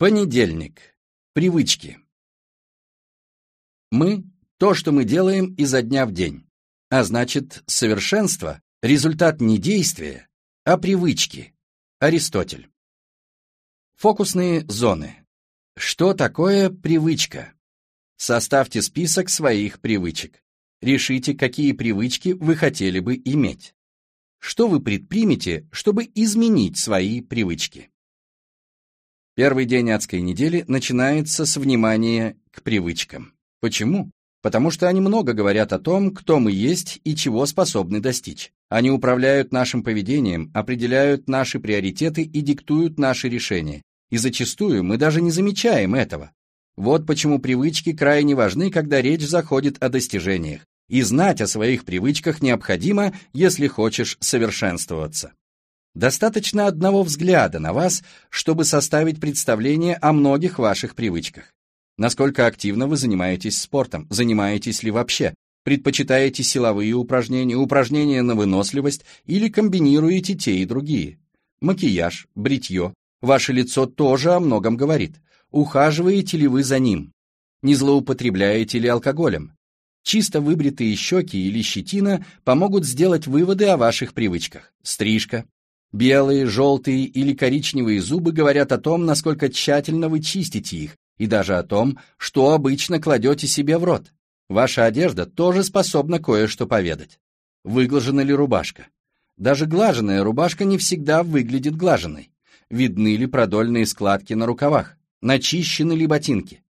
Понедельник. Привычки. Мы – то, что мы делаем изо дня в день. А значит, совершенство – результат не действия, а привычки. Аристотель. Фокусные зоны. Что такое привычка? Составьте список своих привычек. Решите, какие привычки вы хотели бы иметь. Что вы предпримете, чтобы изменить свои привычки? Первый день адской недели начинается с внимания к привычкам. Почему? Потому что они много говорят о том, кто мы есть и чего способны достичь. Они управляют нашим поведением, определяют наши приоритеты и диктуют наши решения. И зачастую мы даже не замечаем этого. Вот почему привычки крайне важны, когда речь заходит о достижениях. И знать о своих привычках необходимо, если хочешь совершенствоваться. Достаточно одного взгляда на вас, чтобы составить представление о многих ваших привычках. Насколько активно вы занимаетесь спортом, занимаетесь ли вообще, предпочитаете силовые упражнения, упражнения на выносливость или комбинируете те и другие. Макияж, бритье, ваше лицо тоже о многом говорит. Ухаживаете ли вы за ним? Не злоупотребляете ли алкоголем? Чисто выбритые щеки или щетина помогут сделать выводы о ваших привычках. Стрижка, Белые, желтые или коричневые зубы говорят о том, насколько тщательно вы чистите их, и даже о том, что обычно кладете себе в рот. Ваша одежда тоже способна кое-что поведать. Выглажена ли рубашка? Даже глаженная рубашка не всегда выглядит глаженной. Видны ли продольные складки на рукавах? Начищены ли ботинки?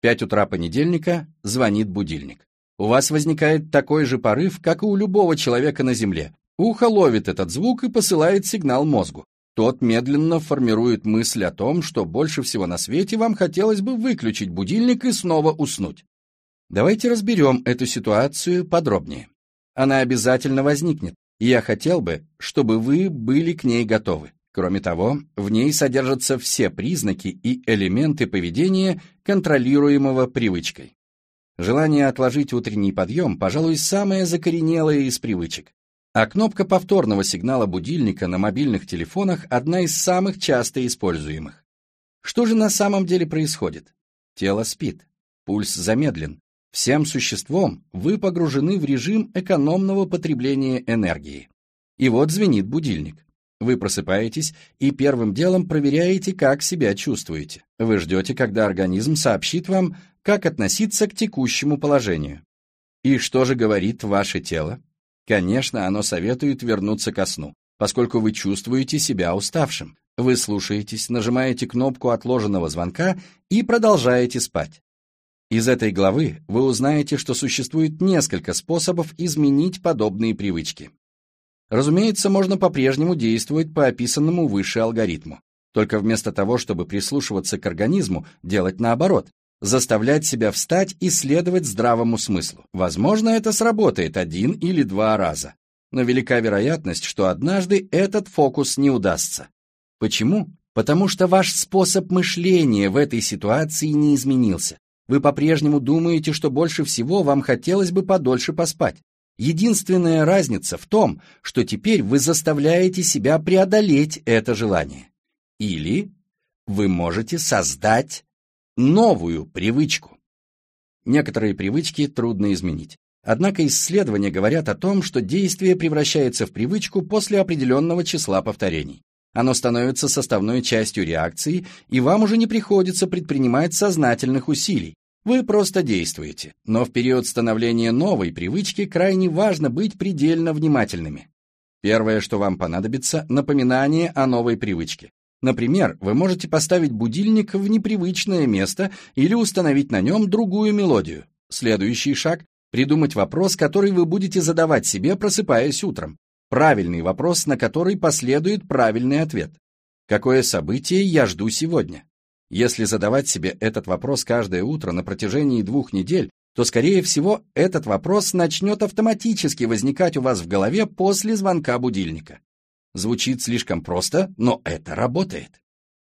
Пять утра понедельника звонит будильник. У вас возникает такой же порыв, как и у любого человека на Земле, Ухо ловит этот звук и посылает сигнал мозгу. Тот медленно формирует мысль о том, что больше всего на свете вам хотелось бы выключить будильник и снова уснуть. Давайте разберем эту ситуацию подробнее. Она обязательно возникнет, и я хотел бы, чтобы вы были к ней готовы. Кроме того, в ней содержатся все признаки и элементы поведения, контролируемого привычкой. Желание отложить утренний подъем, пожалуй, самое закоренелое из привычек. А кнопка повторного сигнала будильника на мобильных телефонах одна из самых часто используемых. Что же на самом деле происходит? Тело спит, пульс замедлен. Всем существом вы погружены в режим экономного потребления энергии. И вот звенит будильник. Вы просыпаетесь и первым делом проверяете, как себя чувствуете. Вы ждете, когда организм сообщит вам, как относиться к текущему положению. И что же говорит ваше тело? Конечно, оно советует вернуться ко сну, поскольку вы чувствуете себя уставшим. Вы слушаетесь, нажимаете кнопку отложенного звонка и продолжаете спать. Из этой главы вы узнаете, что существует несколько способов изменить подобные привычки. Разумеется, можно по-прежнему действовать по описанному выше алгоритму. Только вместо того, чтобы прислушиваться к организму, делать наоборот, заставлять себя встать и следовать здравому смыслу. Возможно, это сработает один или два раза. Но велика вероятность, что однажды этот фокус не удастся. Почему? Потому что ваш способ мышления в этой ситуации не изменился. Вы по-прежнему думаете, что больше всего вам хотелось бы подольше поспать. Единственная разница в том, что теперь вы заставляете себя преодолеть это желание. Или вы можете создать новую привычку. Некоторые привычки трудно изменить. Однако исследования говорят о том, что действие превращается в привычку после определенного числа повторений. Оно становится составной частью реакции, и вам уже не приходится предпринимать сознательных усилий. Вы просто действуете. Но в период становления новой привычки крайне важно быть предельно внимательными. Первое, что вам понадобится – напоминание о новой привычке. Например, вы можете поставить будильник в непривычное место или установить на нем другую мелодию. Следующий шаг – придумать вопрос, который вы будете задавать себе, просыпаясь утром. Правильный вопрос, на который последует правильный ответ. Какое событие я жду сегодня? Если задавать себе этот вопрос каждое утро на протяжении двух недель, то, скорее всего, этот вопрос начнет автоматически возникать у вас в голове после звонка будильника. Звучит слишком просто, но это работает.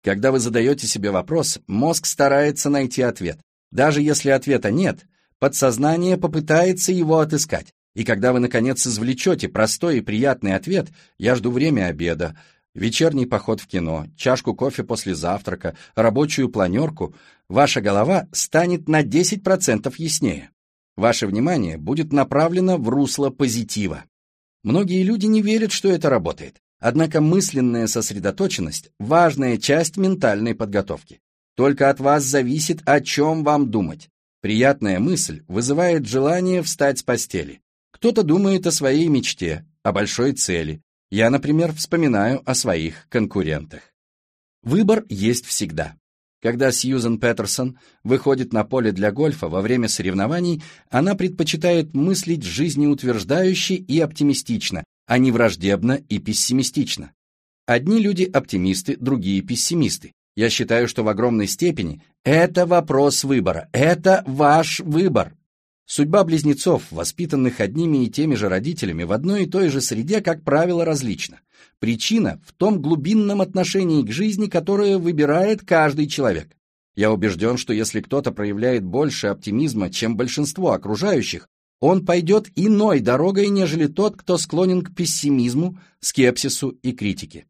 Когда вы задаете себе вопрос, мозг старается найти ответ. Даже если ответа нет, подсознание попытается его отыскать. И когда вы, наконец, извлечете простой и приятный ответ «я жду время обеда», вечерний поход в кино, чашку кофе после завтрака, рабочую планерку, ваша голова станет на 10% яснее. Ваше внимание будет направлено в русло позитива. Многие люди не верят, что это работает. Однако мысленная сосредоточенность – важная часть ментальной подготовки. Только от вас зависит, о чем вам думать. Приятная мысль вызывает желание встать с постели. Кто-то думает о своей мечте, о большой цели. Я, например, вспоминаю о своих конкурентах. Выбор есть всегда. Когда Сьюзен Петерсон выходит на поле для гольфа во время соревнований, она предпочитает мыслить жизнеутверждающе и оптимистично, а не враждебно и пессимистично. Одни люди оптимисты, другие пессимисты. Я считаю, что в огромной степени это вопрос выбора, это ваш выбор. Судьба близнецов, воспитанных одними и теми же родителями в одной и той же среде, как правило, различна. Причина в том глубинном отношении к жизни, которое выбирает каждый человек. Я убежден, что если кто-то проявляет больше оптимизма, чем большинство окружающих, он пойдет иной дорогой, нежели тот, кто склонен к пессимизму, скепсису и критике.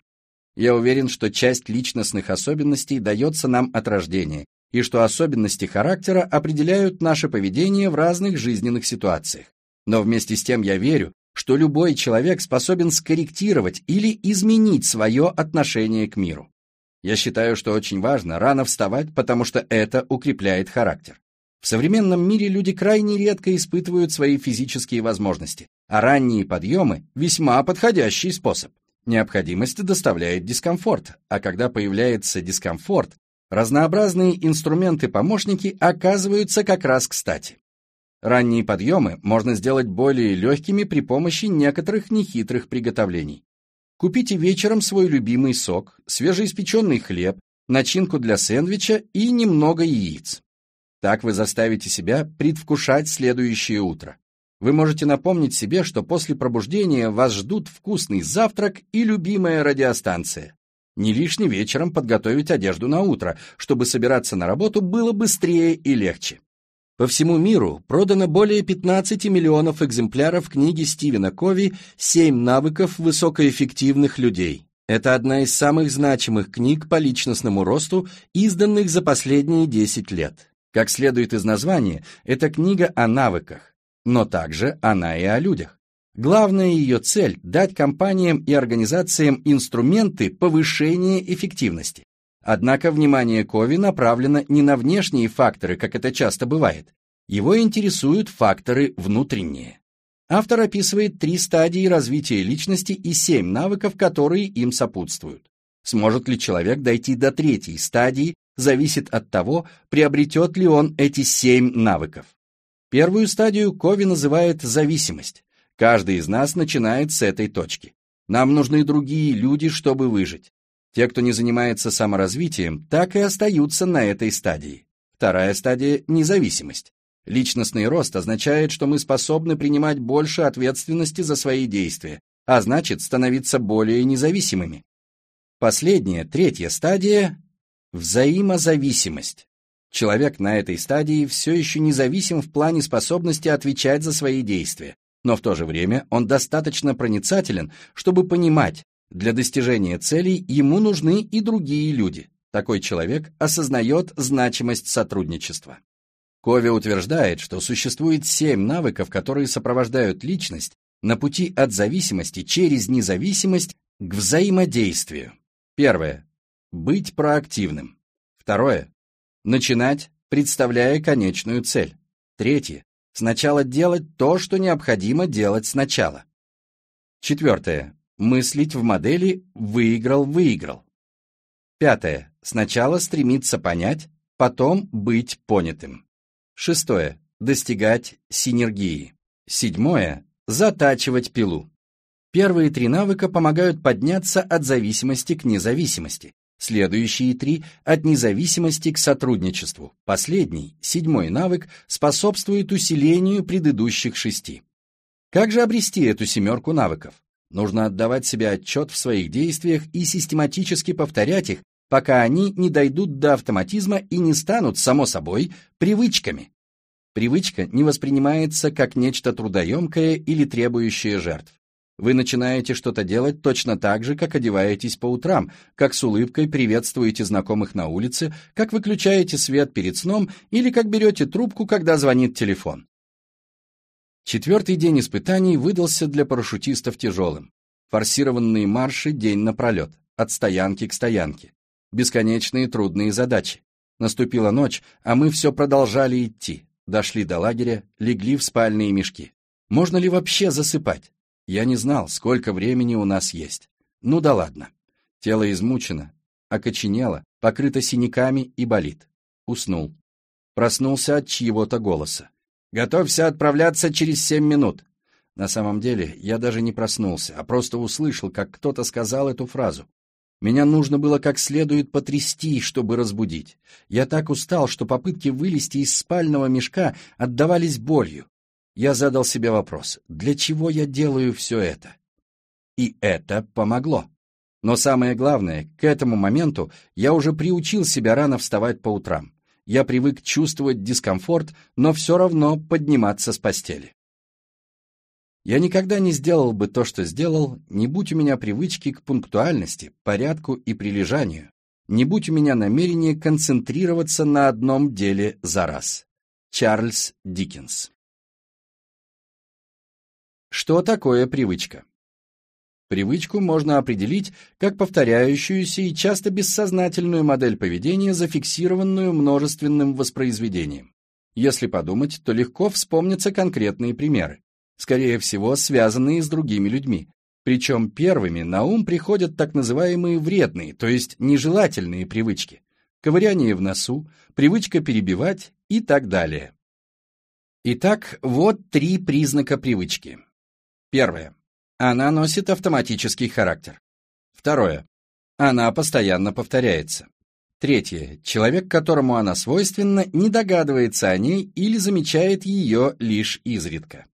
Я уверен, что часть личностных особенностей дается нам от рождения, и что особенности характера определяют наше поведение в разных жизненных ситуациях. Но вместе с тем я верю, что любой человек способен скорректировать или изменить свое отношение к миру. Я считаю, что очень важно рано вставать, потому что это укрепляет характер. В современном мире люди крайне редко испытывают свои физические возможности, а ранние подъемы – весьма подходящий способ. Необходимость доставляет дискомфорт, а когда появляется дискомфорт, разнообразные инструменты-помощники оказываются как раз кстати. Ранние подъемы можно сделать более легкими при помощи некоторых нехитрых приготовлений. Купите вечером свой любимый сок, свежеиспеченный хлеб, начинку для сэндвича и немного яиц. Так вы заставите себя предвкушать следующее утро. Вы можете напомнить себе, что после пробуждения вас ждут вкусный завтрак и любимая радиостанция. Не лишне вечером подготовить одежду на утро, чтобы собираться на работу было быстрее и легче. По всему миру продано более 15 миллионов экземпляров книги Стивена Кови «Семь навыков высокоэффективных людей». Это одна из самых значимых книг по личностному росту, изданных за последние 10 лет. Как следует из названия, это книга о навыках, но также она и о людях. Главная ее цель – дать компаниям и организациям инструменты повышения эффективности. Однако внимание Кови направлено не на внешние факторы, как это часто бывает. Его интересуют факторы внутренние. Автор описывает три стадии развития личности и семь навыков, которые им сопутствуют. Сможет ли человек дойти до третьей стадии, зависит от того, приобретет ли он эти семь навыков. Первую стадию Кови называет зависимость. Каждый из нас начинает с этой точки. Нам нужны другие люди, чтобы выжить. Те, кто не занимается саморазвитием, так и остаются на этой стадии. Вторая стадия – независимость. Личностный рост означает, что мы способны принимать больше ответственности за свои действия, а значит становиться более независимыми. Последняя, третья стадия – взаимозависимость. Человек на этой стадии все еще независим в плане способности отвечать за свои действия, но в то же время он достаточно проницателен, чтобы понимать, для достижения целей ему нужны и другие люди. Такой человек осознает значимость сотрудничества. Кови утверждает, что существует семь навыков, которые сопровождают личность на пути от зависимости через независимость к взаимодействию. Первое. Быть проактивным. Второе. Начинать, представляя конечную цель. Третье. Сначала делать то, что необходимо делать сначала. Четвертое. Мыслить в модели «выиграл-выиграл». Пятое. Сначала стремиться понять, потом быть понятым. Шестое. Достигать синергии. Седьмое. Затачивать пилу. Первые три навыка помогают подняться от зависимости к независимости. Следующие три – от независимости к сотрудничеству. Последний, седьмой навык, способствует усилению предыдущих шести. Как же обрести эту семерку навыков? Нужно отдавать себе отчет в своих действиях и систематически повторять их, пока они не дойдут до автоматизма и не станут, само собой, привычками. Привычка не воспринимается как нечто трудоемкое или требующее жертв. Вы начинаете что-то делать точно так же, как одеваетесь по утрам, как с улыбкой приветствуете знакомых на улице, как выключаете свет перед сном или как берете трубку, когда звонит телефон. Четвертый день испытаний выдался для парашютистов тяжелым. Форсированные марши день напролет, от стоянки к стоянке. Бесконечные трудные задачи. Наступила ночь, а мы все продолжали идти. Дошли до лагеря, легли в спальные мешки. Можно ли вообще засыпать? Я не знал, сколько времени у нас есть. Ну да ладно. Тело измучено, окоченело, покрыто синяками и болит. Уснул. Проснулся от чьего-то голоса. «Готовься отправляться через семь минут». На самом деле, я даже не проснулся, а просто услышал, как кто-то сказал эту фразу. Меня нужно было как следует потрясти, чтобы разбудить. Я так устал, что попытки вылезти из спального мешка отдавались болью. Я задал себе вопрос, для чего я делаю все это? И это помогло. Но самое главное, к этому моменту я уже приучил себя рано вставать по утрам. Я привык чувствовать дискомфорт, но все равно подниматься с постели. Я никогда не сделал бы то, что сделал, не будь у меня привычки к пунктуальности, порядку и прилежанию, не будь у меня намерения концентрироваться на одном деле за раз. Чарльз Диккенс что такое привычка? Привычку можно определить как повторяющуюся и часто бессознательную модель поведения, зафиксированную множественным воспроизведением. Если подумать, то легко вспомнятся конкретные примеры, скорее всего, связанные с другими людьми. Причем первыми на ум приходят так называемые вредные, то есть нежелательные привычки. Ковыряние в носу, привычка перебивать и так далее. Итак, вот три признака привычки. Первое. Она носит автоматический характер. Второе. Она постоянно повторяется. Третье. Человек, которому она свойственна, не догадывается о ней или замечает ее лишь изредка.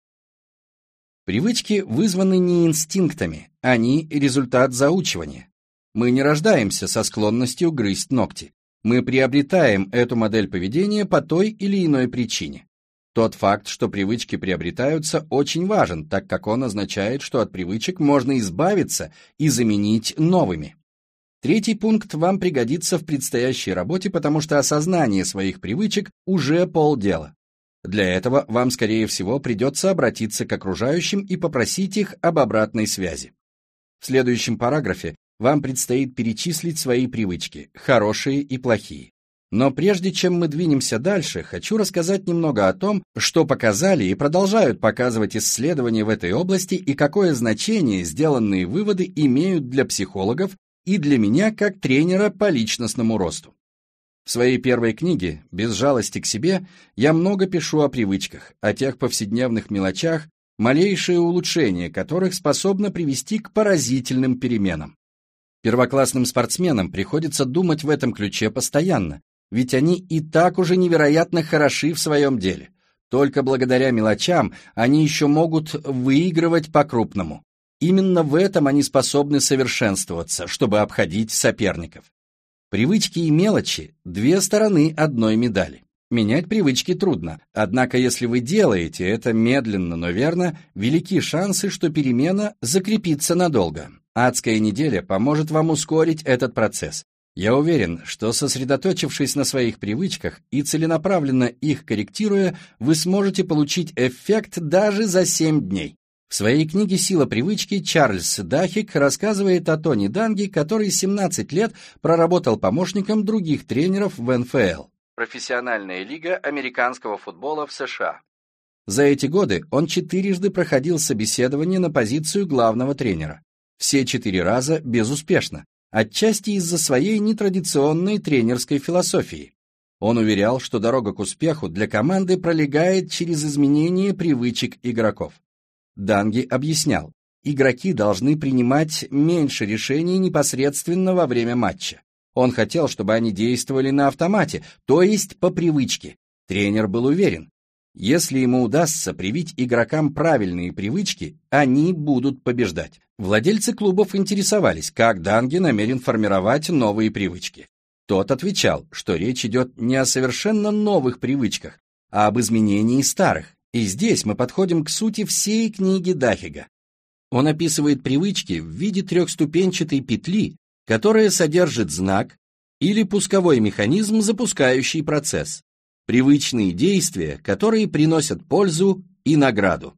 Привычки вызваны не инстинктами, они результат заучивания. Мы не рождаемся со склонностью грызть ногти. Мы приобретаем эту модель поведения по той или иной причине. Тот факт, что привычки приобретаются, очень важен, так как он означает, что от привычек можно избавиться и заменить новыми. Третий пункт вам пригодится в предстоящей работе, потому что осознание своих привычек уже полдела. Для этого вам, скорее всего, придется обратиться к окружающим и попросить их об обратной связи. В следующем параграфе вам предстоит перечислить свои привычки, хорошие и плохие. Но прежде чем мы двинемся дальше, хочу рассказать немного о том, что показали и продолжают показывать исследования в этой области и какое значение сделанные выводы имеют для психологов и для меня как тренера по личностному росту. В своей первой книге «Без жалости к себе» я много пишу о привычках, о тех повседневных мелочах, малейшее улучшение которых способно привести к поразительным переменам. Первоклассным спортсменам приходится думать в этом ключе постоянно, ведь они и так уже невероятно хороши в своем деле. Только благодаря мелочам они еще могут выигрывать по-крупному. Именно в этом они способны совершенствоваться, чтобы обходить соперников. Привычки и мелочи – две стороны одной медали. Менять привычки трудно, однако если вы делаете это медленно, но верно, велики шансы, что перемена закрепится надолго. Адская неделя поможет вам ускорить этот процесс. Я уверен, что сосредоточившись на своих привычках и целенаправленно их корректируя, вы сможете получить эффект даже за 7 дней. В своей книге «Сила привычки» Чарльз Дахик рассказывает о Тони Данги, который 17 лет проработал помощником других тренеров в НФЛ. Профессиональная лига американского футбола в США. За эти годы он четырежды проходил собеседование на позицию главного тренера. Все четыре раза безуспешно отчасти из-за своей нетрадиционной тренерской философии. Он уверял, что дорога к успеху для команды пролегает через изменение привычек игроков. Данги объяснял, игроки должны принимать меньше решений непосредственно во время матча. Он хотел, чтобы они действовали на автомате, то есть по привычке. Тренер был уверен, если ему удастся привить игрокам правильные привычки, они будут побеждать. Владельцы клубов интересовались, как Данги намерен формировать новые привычки. Тот отвечал, что речь идет не о совершенно новых привычках, а об изменении старых. И здесь мы подходим к сути всей книги Дахига. Он описывает привычки в виде трехступенчатой петли, которая содержит знак или пусковой механизм, запускающий процесс. Привычные действия, которые приносят пользу и награду.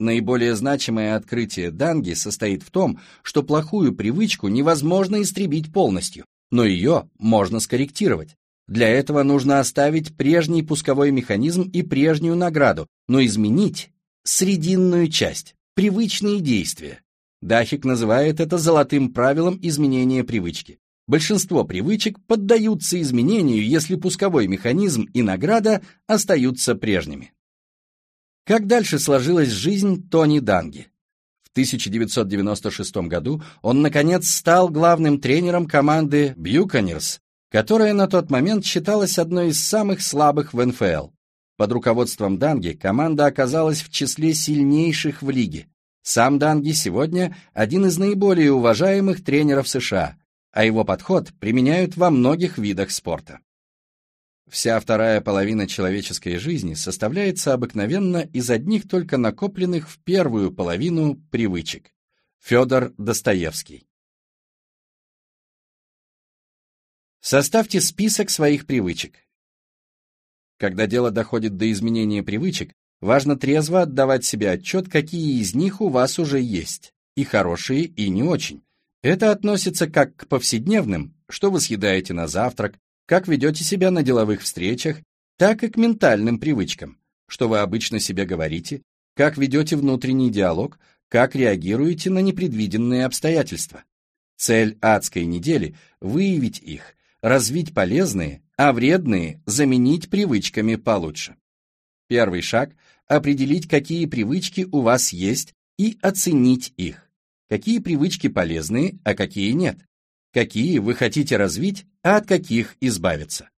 Наиболее значимое открытие Данги состоит в том, что плохую привычку невозможно истребить полностью, но ее можно скорректировать. Для этого нужно оставить прежний пусковой механизм и прежнюю награду, но изменить срединную часть, привычные действия. Дахик называет это золотым правилом изменения привычки. Большинство привычек поддаются изменению, если пусковой механизм и награда остаются прежними. Как дальше сложилась жизнь Тони Данги? В 1996 году он, наконец, стал главным тренером команды Бьюканерс, которая на тот момент считалась одной из самых слабых в НФЛ. Под руководством Данги команда оказалась в числе сильнейших в лиге. Сам Данги сегодня один из наиболее уважаемых тренеров США, а его подход применяют во многих видах спорта. Вся вторая половина человеческой жизни составляется обыкновенно из одних только накопленных в первую половину привычек. Федор Достоевский. Составьте список своих привычек. Когда дело доходит до изменения привычек, важно трезво отдавать себе отчет, какие из них у вас уже есть, и хорошие, и не очень. Это относится как к повседневным, что вы съедаете на завтрак, как ведете себя на деловых встречах, так и к ментальным привычкам, что вы обычно себе говорите, как ведете внутренний диалог, как реагируете на непредвиденные обстоятельства. Цель адской недели – выявить их, развить полезные, а вредные заменить привычками получше. Первый шаг – определить, какие привычки у вас есть и оценить их. Какие привычки полезные, а какие нет какие вы хотите развить, а от каких избавиться.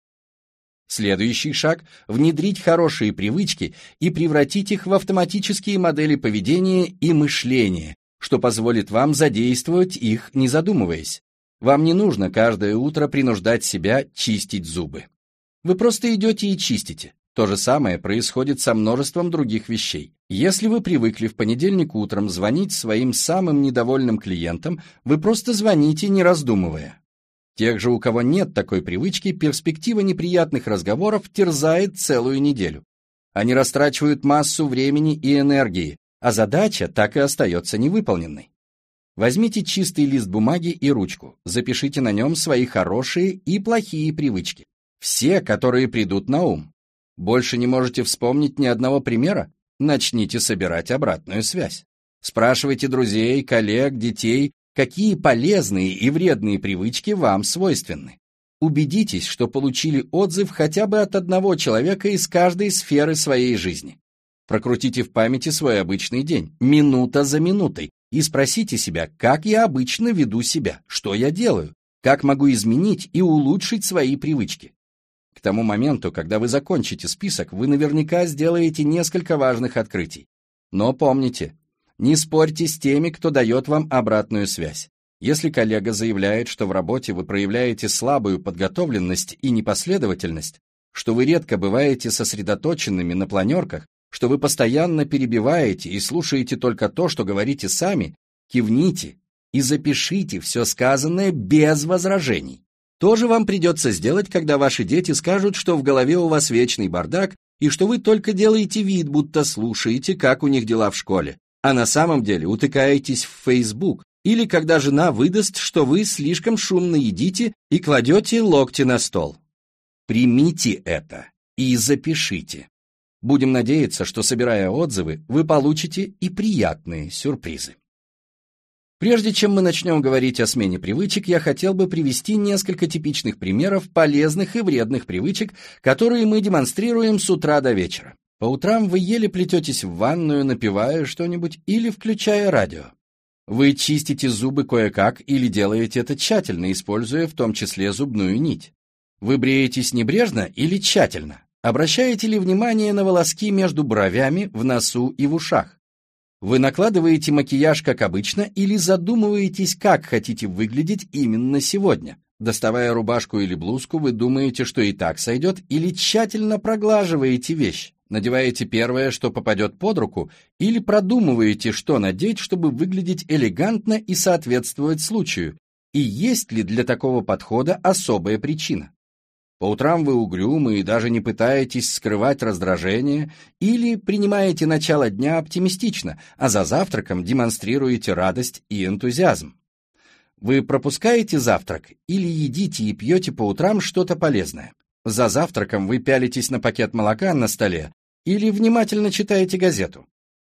Следующий шаг – внедрить хорошие привычки и превратить их в автоматические модели поведения и мышления, что позволит вам задействовать их, не задумываясь. Вам не нужно каждое утро принуждать себя чистить зубы. Вы просто идете и чистите. То же самое происходит со множеством других вещей. Если вы привыкли в понедельник утром звонить своим самым недовольным клиентам, вы просто звоните, не раздумывая. Тех же, у кого нет такой привычки, перспектива неприятных разговоров терзает целую неделю. Они растрачивают массу времени и энергии, а задача так и остается невыполненной. Возьмите чистый лист бумаги и ручку, запишите на нем свои хорошие и плохие привычки. Все, которые придут на ум. Больше не можете вспомнить ни одного примера? Начните собирать обратную связь. Спрашивайте друзей, коллег, детей, какие полезные и вредные привычки вам свойственны. Убедитесь, что получили отзыв хотя бы от одного человека из каждой сферы своей жизни. Прокрутите в памяти свой обычный день, минута за минутой, и спросите себя, как я обычно веду себя, что я делаю, как могу изменить и улучшить свои привычки. К тому моменту, когда вы закончите список, вы наверняка сделаете несколько важных открытий. Но помните, не спорьте с теми, кто дает вам обратную связь. Если коллега заявляет, что в работе вы проявляете слабую подготовленность и непоследовательность, что вы редко бываете сосредоточенными на планерках, что вы постоянно перебиваете и слушаете только то, что говорите сами, кивните и запишите все сказанное без возражений. То же вам придется сделать, когда ваши дети скажут, что в голове у вас вечный бардак и что вы только делаете вид, будто слушаете, как у них дела в школе, а на самом деле утыкаетесь в Facebook, или когда жена выдаст, что вы слишком шумно едите и кладете локти на стол. Примите это и запишите. Будем надеяться, что, собирая отзывы, вы получите и приятные сюрпризы. Прежде чем мы начнем говорить о смене привычек, я хотел бы привести несколько типичных примеров полезных и вредных привычек, которые мы демонстрируем с утра до вечера. По утрам вы еле плететесь в ванную, напивая что-нибудь или включая радио. Вы чистите зубы кое-как или делаете это тщательно, используя в том числе зубную нить. Вы бреетесь небрежно или тщательно? Обращаете ли внимание на волоски между бровями, в носу и в ушах? Вы накладываете макияж, как обычно, или задумываетесь, как хотите выглядеть именно сегодня? Доставая рубашку или блузку, вы думаете, что и так сойдет, или тщательно проглаживаете вещь? Надеваете первое, что попадет под руку, или продумываете, что надеть, чтобы выглядеть элегантно и соответствовать случаю, и есть ли для такого подхода особая причина. По утрам вы угрюмы и даже не пытаетесь скрывать раздражение или принимаете начало дня оптимистично, а за завтраком демонстрируете радость и энтузиазм. Вы пропускаете завтрак или едите и пьете по утрам что-то полезное. За завтраком вы пялитесь на пакет молока на столе или внимательно читаете газету.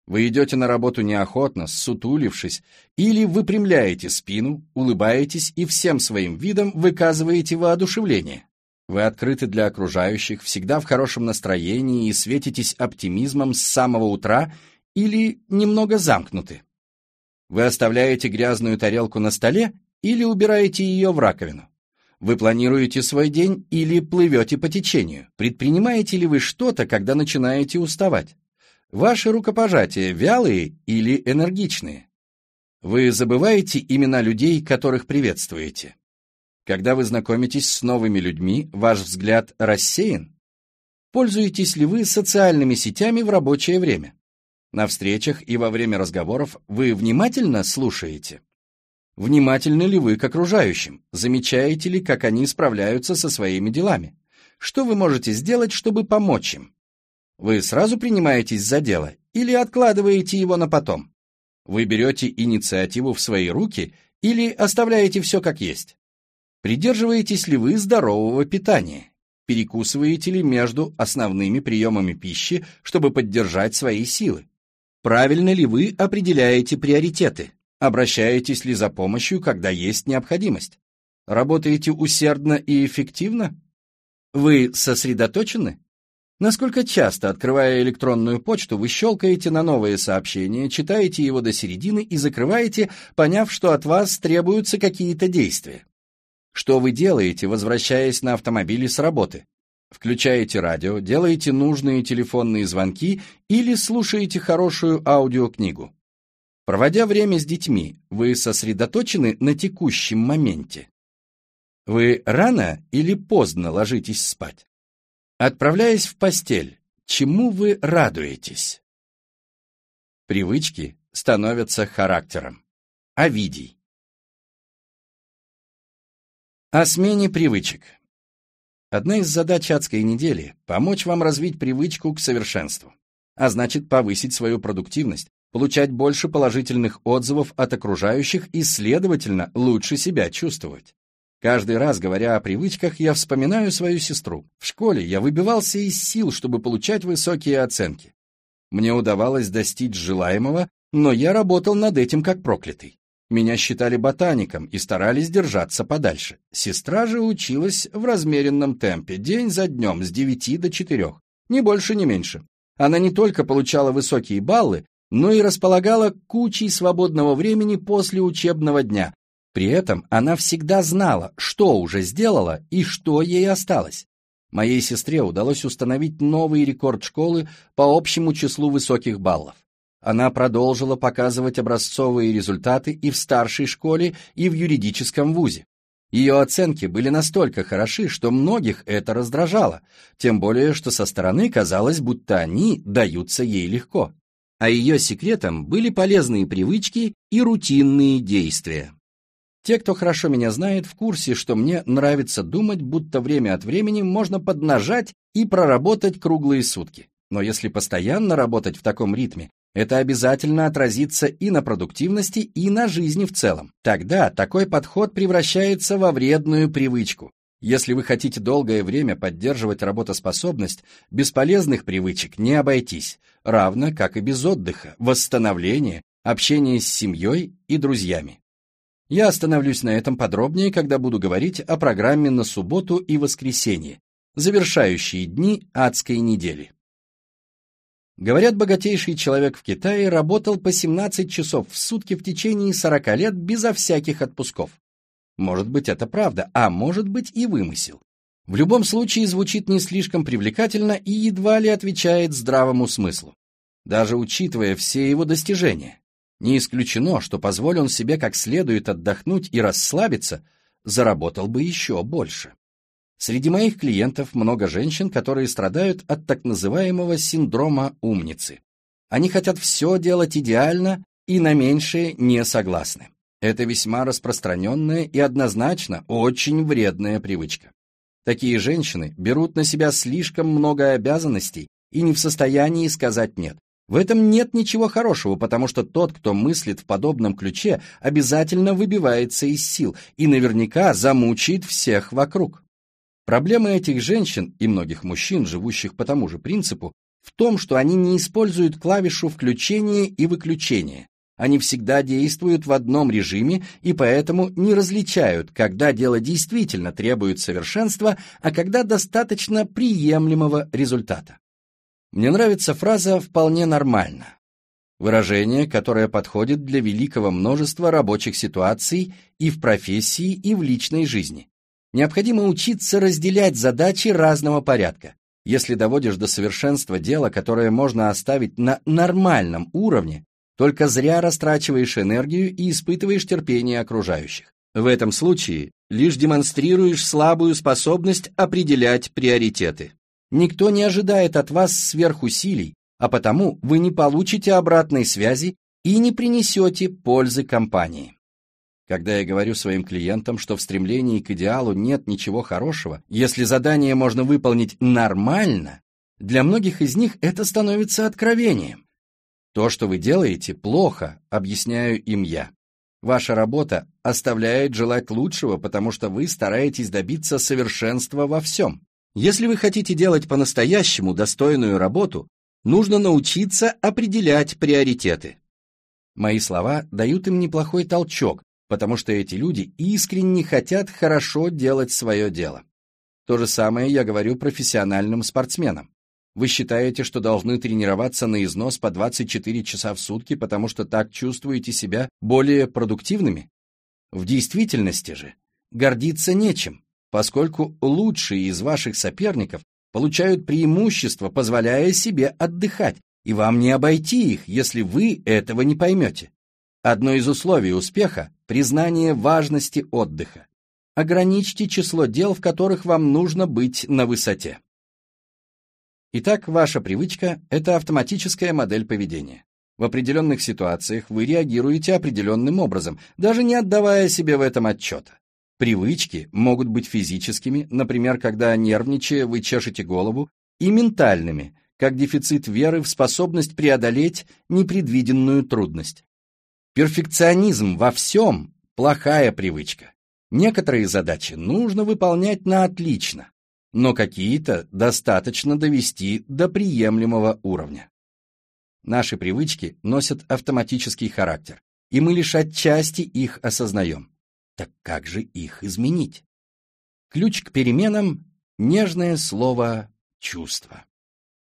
Вы идете на работу неохотно, сутулившись, или выпрямляете спину, улыбаетесь и всем своим видом выказываете воодушевление. Вы открыты для окружающих, всегда в хорошем настроении и светитесь оптимизмом с самого утра или немного замкнуты. Вы оставляете грязную тарелку на столе или убираете ее в раковину. Вы планируете свой день или плывете по течению. Предпринимаете ли вы что-то, когда начинаете уставать? Ваши рукопожатия вялые или энергичные? Вы забываете имена людей, которых приветствуете? Когда вы знакомитесь с новыми людьми, ваш взгляд рассеян? Пользуетесь ли вы социальными сетями в рабочее время? На встречах и во время разговоров вы внимательно слушаете? Внимательны ли вы к окружающим? Замечаете ли, как они справляются со своими делами? Что вы можете сделать, чтобы помочь им? Вы сразу принимаетесь за дело или откладываете его на потом? Вы берете инициативу в свои руки или оставляете все как есть? Придерживаетесь ли вы здорового питания? Перекусываете ли между основными приемами пищи, чтобы поддержать свои силы? Правильно ли вы определяете приоритеты? Обращаетесь ли за помощью, когда есть необходимость? Работаете усердно и эффективно? Вы сосредоточены? Насколько часто, открывая электронную почту, вы щелкаете на новые сообщения, читаете его до середины и закрываете, поняв, что от вас требуются какие-то действия? Что вы делаете, возвращаясь на автомобиле с работы? Включаете радио, делаете нужные телефонные звонки или слушаете хорошую аудиокнигу. Проводя время с детьми, вы сосредоточены на текущем моменте. Вы рано или поздно ложитесь спать? Отправляясь в постель, чему вы радуетесь? Привычки становятся характером. Овидий. О смене привычек. Одна из задач адской недели – помочь вам развить привычку к совершенству, а значит повысить свою продуктивность, получать больше положительных отзывов от окружающих и, следовательно, лучше себя чувствовать. Каждый раз, говоря о привычках, я вспоминаю свою сестру. В школе я выбивался из сил, чтобы получать высокие оценки. Мне удавалось достичь желаемого, но я работал над этим как проклятый. Меня считали ботаником и старались держаться подальше. Сестра же училась в размеренном темпе, день за днем, с девяти до четырех. Ни больше, ни меньше. Она не только получала высокие баллы, но и располагала кучей свободного времени после учебного дня. При этом она всегда знала, что уже сделала и что ей осталось. Моей сестре удалось установить новый рекорд школы по общему числу высоких баллов. Она продолжила показывать образцовые результаты и в старшей школе, и в юридическом вузе. Ее оценки были настолько хороши, что многих это раздражало, тем более, что со стороны казалось, будто они даются ей легко. А ее секретом были полезные привычки и рутинные действия. Те, кто хорошо меня знает, в курсе, что мне нравится думать, будто время от времени можно поднажать и проработать круглые сутки. Но если постоянно работать в таком ритме, это обязательно отразится и на продуктивности, и на жизни в целом. Тогда такой подход превращается во вредную привычку. Если вы хотите долгое время поддерживать работоспособность, бесполезных привычек не обойтись, равно как и без отдыха, восстановления, общения с семьей и друзьями. Я остановлюсь на этом подробнее, когда буду говорить о программе на субботу и воскресенье, завершающие дни адской недели. Говорят, богатейший человек в Китае работал по 17 часов в сутки в течение 40 лет безо всяких отпусков. Может быть, это правда, а может быть и вымысел. В любом случае звучит не слишком привлекательно и едва ли отвечает здравому смыслу. Даже учитывая все его достижения. Не исключено, что позволил себе как следует отдохнуть и расслабиться, заработал бы еще больше. Среди моих клиентов много женщин, которые страдают от так называемого синдрома умницы. Они хотят все делать идеально и на меньшее не согласны. Это весьма распространенная и однозначно очень вредная привычка. Такие женщины берут на себя слишком много обязанностей и не в состоянии сказать «нет». В этом нет ничего хорошего, потому что тот, кто мыслит в подобном ключе, обязательно выбивается из сил и наверняка замучает всех вокруг. Проблема этих женщин и многих мужчин, живущих по тому же принципу, в том, что они не используют клавишу включения и выключения, они всегда действуют в одном режиме и поэтому не различают, когда дело действительно требует совершенства, а когда достаточно приемлемого результата. Мне нравится фраза «вполне нормально». Выражение, которое подходит для великого множества рабочих ситуаций и в профессии, и в личной жизни. Необходимо учиться разделять задачи разного порядка. Если доводишь до совершенства дело, которое можно оставить на нормальном уровне, только зря растрачиваешь энергию и испытываешь терпение окружающих. В этом случае лишь демонстрируешь слабую способность определять приоритеты. Никто не ожидает от вас сверхусилий, а потому вы не получите обратной связи и не принесете пользы компании. Когда я говорю своим клиентам, что в стремлении к идеалу нет ничего хорошего, если задание можно выполнить нормально, для многих из них это становится откровением. То, что вы делаете, плохо, объясняю им я. Ваша работа оставляет желать лучшего, потому что вы стараетесь добиться совершенства во всем. Если вы хотите делать по-настоящему достойную работу, нужно научиться определять приоритеты. Мои слова дают им неплохой толчок, потому что эти люди искренне хотят хорошо делать свое дело. То же самое я говорю профессиональным спортсменам. Вы считаете, что должны тренироваться на износ по 24 часа в сутки, потому что так чувствуете себя более продуктивными? В действительности же гордиться нечем, поскольку лучшие из ваших соперников получают преимущество, позволяя себе отдыхать, и вам не обойти их, если вы этого не поймете. Одно из условий успеха – признание важности отдыха. Ограничьте число дел, в которых вам нужно быть на высоте. Итак, ваша привычка – это автоматическая модель поведения. В определенных ситуациях вы реагируете определенным образом, даже не отдавая себе в этом отчета. Привычки могут быть физическими, например, когда, нервничая, вы чешете голову, и ментальными, как дефицит веры в способность преодолеть непредвиденную трудность. Перфекционизм во всем – плохая привычка. Некоторые задачи нужно выполнять на отлично, но какие-то достаточно довести до приемлемого уровня. Наши привычки носят автоматический характер, и мы лишь отчасти их осознаем. Так как же их изменить? Ключ к переменам – нежное слово «чувство».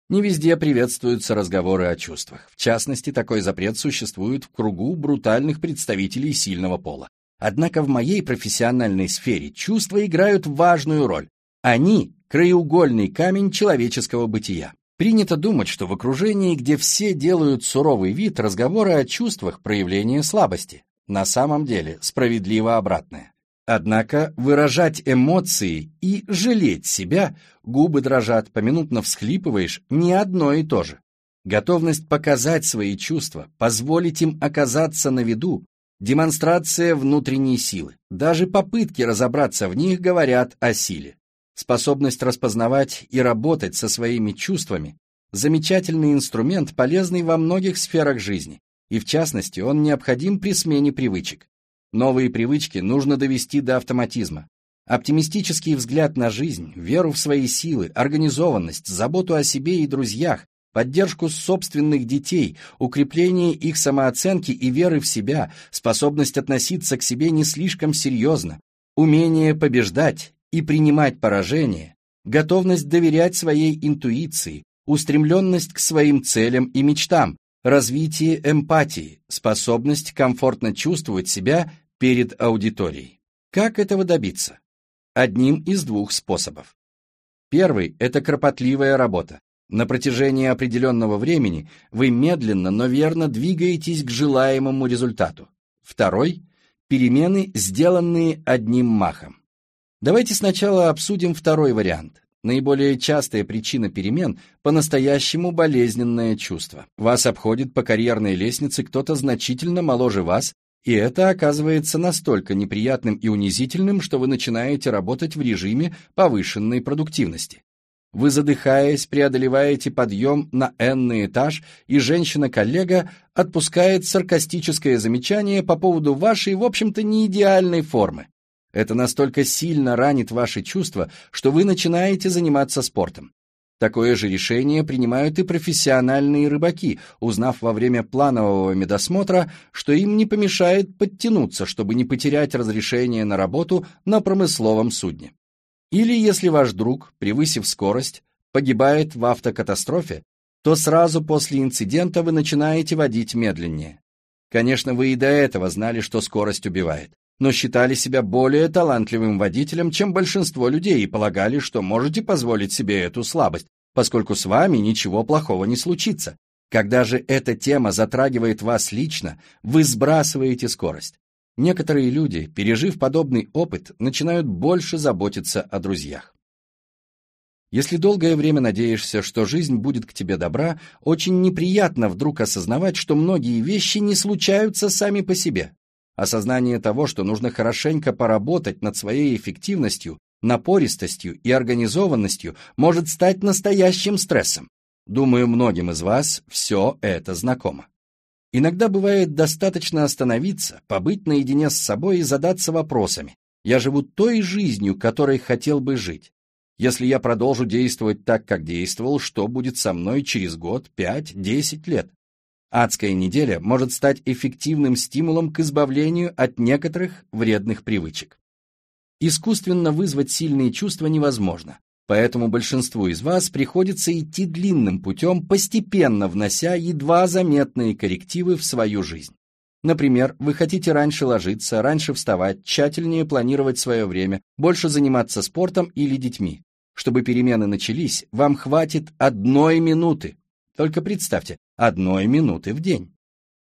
Не везде приветствуются разговоры о чувствах. В частности, такой запрет существует в кругу брутальных представителей сильного пола. Однако в моей профессиональной сфере чувства играют важную роль. Они – краеугольный камень человеческого бытия. Принято думать, что в окружении, где все делают суровый вид, разговоры о чувствах – проявление слабости. На самом деле справедливо обратное. Однако выражать эмоции и жалеть себя, губы дрожат, поминутно всхлипываешь, не одно и то же. Готовность показать свои чувства, позволить им оказаться на виду, демонстрация внутренней силы. Даже попытки разобраться в них говорят о силе. Способность распознавать и работать со своими чувствами – замечательный инструмент, полезный во многих сферах жизни, и в частности он необходим при смене привычек. Новые привычки нужно довести до автоматизма. Оптимистический взгляд на жизнь, веру в свои силы, организованность, заботу о себе и друзьях, поддержку собственных детей, укрепление их самооценки и веры в себя, способность относиться к себе не слишком серьезно, умение побеждать, и принимать поражение, готовность доверять своей интуиции, устремленность к своим целям и мечтам, развитие эмпатии, способность комфортно чувствовать себя перед аудиторией. Как этого добиться? Одним из двух способов. Первый – это кропотливая работа. На протяжении определенного времени вы медленно, но верно двигаетесь к желаемому результату. Второй – перемены, сделанные одним махом. Давайте сначала обсудим второй вариант. Наиболее частая причина перемен – по-настоящему болезненное чувство. Вас обходит по карьерной лестнице кто-то значительно моложе вас, и это оказывается настолько неприятным и унизительным, что вы начинаете работать в режиме повышенной продуктивности. Вы, задыхаясь, преодолеваете подъем на энный этаж, и женщина-коллега отпускает саркастическое замечание по поводу вашей, в общем-то, не идеальной формы. Это настолько сильно ранит ваши чувства, что вы начинаете заниматься спортом. Такое же решение принимают и профессиональные рыбаки, узнав во время планового медосмотра, что им не помешает подтянуться, чтобы не потерять разрешение на работу на промысловом судне. Или если ваш друг, превысив скорость, погибает в автокатастрофе, то сразу после инцидента вы начинаете водить медленнее. Конечно, вы и до этого знали, что скорость убивает но считали себя более талантливым водителем, чем большинство людей и полагали, что можете позволить себе эту слабость, поскольку с вами ничего плохого не случится. Когда же эта тема затрагивает вас лично, вы сбрасываете скорость. Некоторые люди, пережив подобный опыт, начинают больше заботиться о друзьях. Если долгое время надеешься, что жизнь будет к тебе добра, очень неприятно вдруг осознавать, что многие вещи не случаются сами по себе. Осознание того, что нужно хорошенько поработать над своей эффективностью, напористостью и организованностью, может стать настоящим стрессом. Думаю, многим из вас все это знакомо. Иногда бывает достаточно остановиться, побыть наедине с собой и задаться вопросами. Я живу той жизнью, которой хотел бы жить. Если я продолжу действовать так, как действовал, что будет со мной через год, пять, десять лет? Адская неделя может стать эффективным стимулом к избавлению от некоторых вредных привычек. Искусственно вызвать сильные чувства невозможно, поэтому большинству из вас приходится идти длинным путем, постепенно внося едва заметные коррективы в свою жизнь. Например, вы хотите раньше ложиться, раньше вставать, тщательнее планировать свое время, больше заниматься спортом или детьми. Чтобы перемены начались, вам хватит одной минуты. Только представьте, одной минуты в день.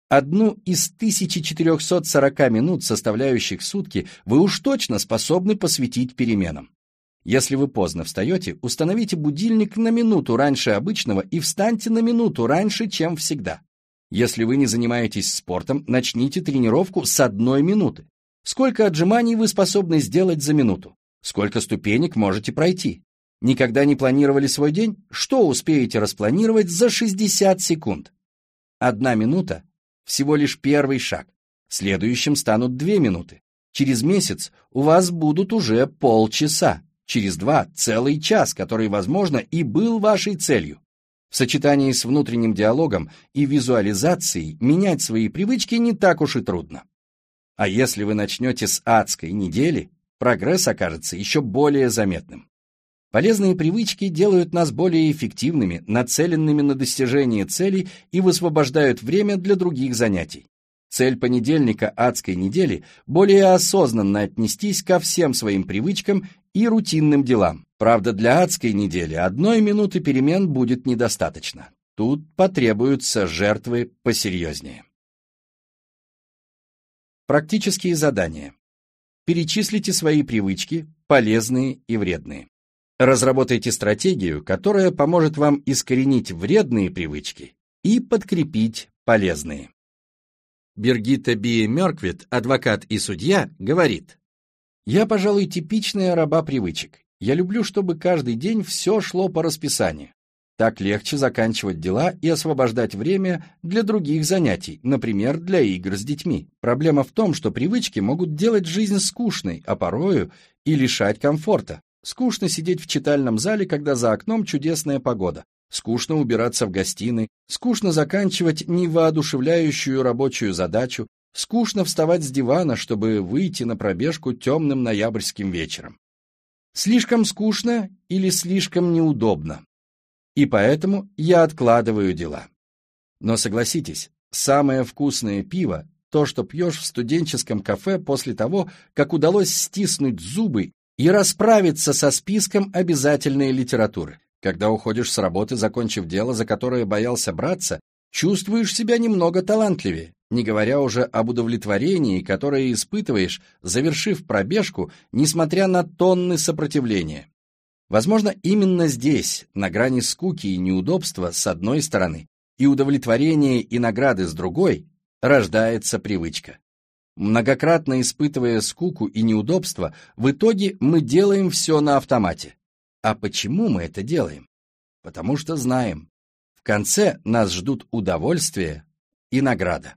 Одну из 1440 минут, составляющих сутки, вы уж точно способны посвятить переменам. Если вы поздно встаете, установите будильник на минуту раньше обычного и встаньте на минуту раньше, чем всегда. Если вы не занимаетесь спортом, начните тренировку с одной минуты. Сколько отжиманий вы способны сделать за минуту? Сколько ступенек можете пройти? Никогда не планировали свой день? Что успеете распланировать за 60 секунд? Одна минута – всего лишь первый шаг. Следующим станут две минуты. Через месяц у вас будут уже полчаса. Через два – целый час, который, возможно, и был вашей целью. В сочетании с внутренним диалогом и визуализацией менять свои привычки не так уж и трудно. А если вы начнете с адской недели, прогресс окажется еще более заметным. Полезные привычки делают нас более эффективными, нацеленными на достижение целей и высвобождают время для других занятий. Цель понедельника адской недели – более осознанно отнестись ко всем своим привычкам и рутинным делам. Правда, для адской недели одной минуты перемен будет недостаточно. Тут потребуются жертвы посерьезнее. Практические задания. Перечислите свои привычки, полезные и вредные. Разработайте стратегию, которая поможет вам искоренить вредные привычки и подкрепить полезные. Бергита Бие Мерквит, адвокат и судья, говорит, «Я, пожалуй, типичная раба привычек. Я люблю, чтобы каждый день все шло по расписанию. Так легче заканчивать дела и освобождать время для других занятий, например, для игр с детьми. Проблема в том, что привычки могут делать жизнь скучной, а порою и лишать комфорта. Скучно сидеть в читальном зале, когда за окном чудесная погода. Скучно убираться в гостиной, скучно заканчивать невоодушевляющую рабочую задачу, скучно вставать с дивана, чтобы выйти на пробежку темным ноябрьским вечером. Слишком скучно или слишком неудобно. И поэтому я откладываю дела. Но согласитесь, самое вкусное пиво – то, что пьешь в студенческом кафе после того, как удалось стиснуть зубы и расправиться со списком обязательной литературы. Когда уходишь с работы, закончив дело, за которое боялся браться, чувствуешь себя немного талантливее. не говоря уже об удовлетворении, которое испытываешь, завершив пробежку, несмотря на тонны сопротивления. Возможно, именно здесь, на грани скуки и неудобства с одной стороны, и удовлетворения и награды с другой, рождается привычка. Многократно испытывая скуку и неудобства, в итоге мы делаем все на автомате. А почему мы это делаем? Потому что знаем. В конце нас ждут удовольствие и награда.